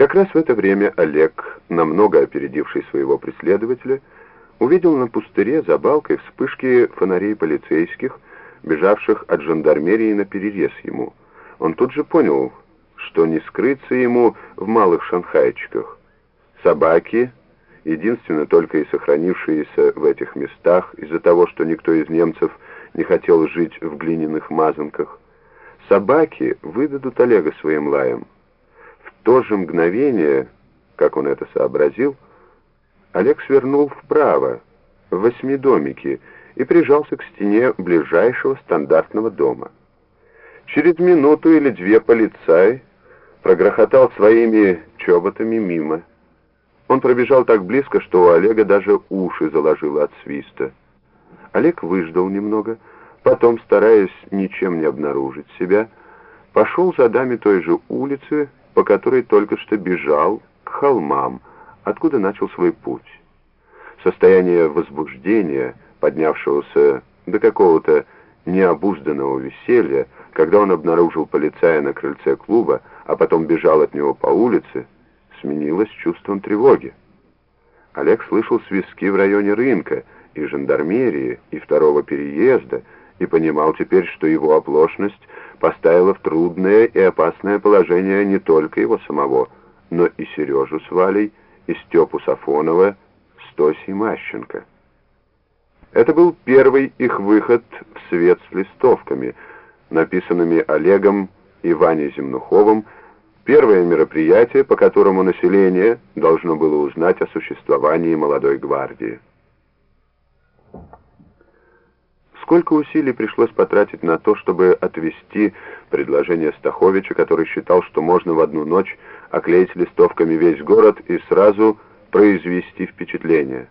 Как раз в это время Олег, намного опередивший своего преследователя, увидел на пустыре за балкой вспышки фонарей полицейских, бежавших от жандармерии на перерез ему. Он тут же понял, что не скрыться ему в малых шанхайчиках. Собаки, единственно только и сохранившиеся в этих местах из-за того, что никто из немцев не хотел жить в глиняных мазанках, собаки выдадут Олега своим лаем. То же мгновение, как он это сообразил, Олег свернул вправо, в восьмидомике, и прижался к стене ближайшего стандартного дома. Через минуту или две полицай прогрохотал своими чоботами мимо. Он пробежал так близко, что у Олега даже уши заложило от свиста. Олег выждал немного, потом, стараясь ничем не обнаружить себя, пошел за дами той же улицы, по которой только что бежал, к холмам, откуда начал свой путь. Состояние возбуждения, поднявшегося до какого-то необузданного веселья, когда он обнаружил полицая на крыльце клуба, а потом бежал от него по улице, сменилось чувством тревоги. Олег слышал свистки в районе рынка, и жандармерии, и второго переезда, и понимал теперь, что его оплошность поставила в трудное и опасное положение не только его самого, но и Сережу с Валей, и Степу Сафонова с Тосей Мащенко. Это был первый их выход в свет с листовками, написанными Олегом и Ваней Земнуховым, первое мероприятие, по которому население должно было узнать о существовании молодой гвардии. Сколько усилий пришлось потратить на то, чтобы отвести предложение Стаховича, который считал, что можно в одну ночь оклеить листовками весь город и сразу произвести впечатление.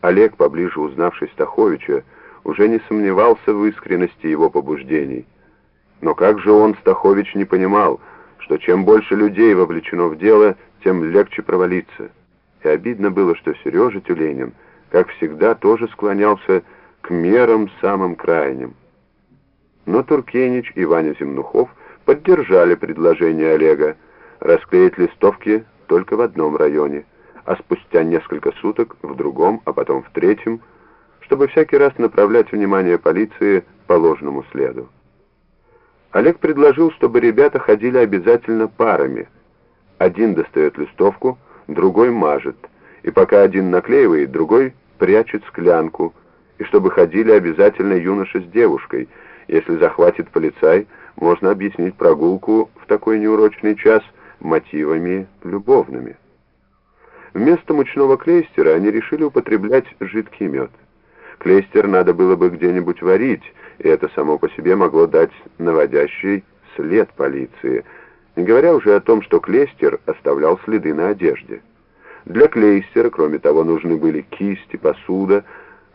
Олег, поближе узнавший Стаховича, уже не сомневался в искренности его побуждений. Но как же он, Стахович, не понимал, что чем больше людей вовлечено в дело, тем легче провалиться. И обидно было, что Сережа Тюленин, как всегда, тоже склонялся к мерам самым крайним. Но Туркенич и Ваня Земнухов поддержали предложение Олега расклеить листовки только в одном районе – а спустя несколько суток в другом, а потом в третьем, чтобы всякий раз направлять внимание полиции по ложному следу. Олег предложил, чтобы ребята ходили обязательно парами. Один достает листовку, другой мажет, и пока один наклеивает, другой прячет склянку, и чтобы ходили обязательно юноша с девушкой. Если захватит полицай, можно объяснить прогулку в такой неурочный час мотивами любовными. Вместо мучного клейстера они решили употреблять жидкий мед. Клейстер надо было бы где-нибудь варить, и это само по себе могло дать наводящий след полиции, не говоря уже о том, что клейстер оставлял следы на одежде. Для клейстера, кроме того, нужны были кисти, посуда,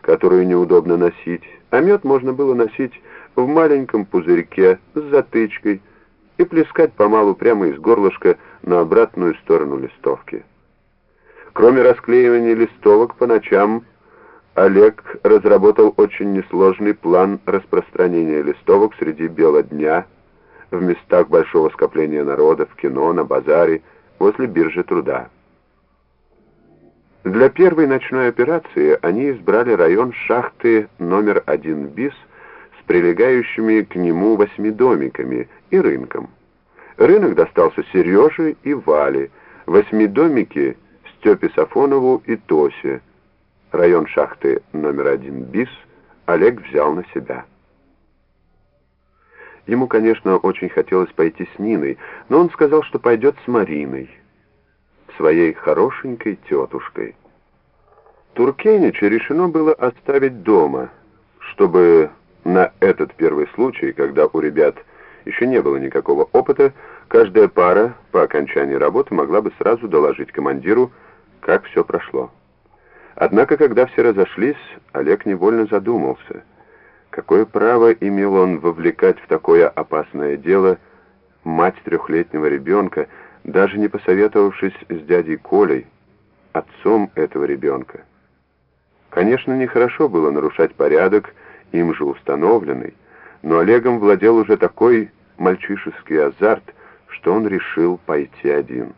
которую неудобно носить, а мед можно было носить в маленьком пузырьке с затычкой и плескать помалу прямо из горлышка на обратную сторону листовки. Кроме расклеивания листовок по ночам, Олег разработал очень несложный план распространения листовок среди бела дня, в местах большого скопления народа, в кино, на базаре, возле биржи труда. Для первой ночной операции они избрали район шахты номер один БИС с прилегающими к нему восьмидомиками и рынком. Рынок достался Сереже и Вале, восьмидомики Степе Сафонову и Тосе. Район шахты номер один БИС Олег взял на себя. Ему, конечно, очень хотелось пойти с Ниной, но он сказал, что пойдет с Мариной, своей хорошенькой тетушкой. Туркенича решено было оставить дома, чтобы на этот первый случай, когда у ребят еще не было никакого опыта, каждая пара по окончании работы могла бы сразу доложить командиру, как все прошло. Однако, когда все разошлись, Олег невольно задумался, какое право имел он вовлекать в такое опасное дело мать трехлетнего ребенка, даже не посоветовавшись с дядей Колей, отцом этого ребенка. Конечно, нехорошо было нарушать порядок, им же установленный, но Олегом владел уже такой мальчишеский азарт, что он решил пойти один.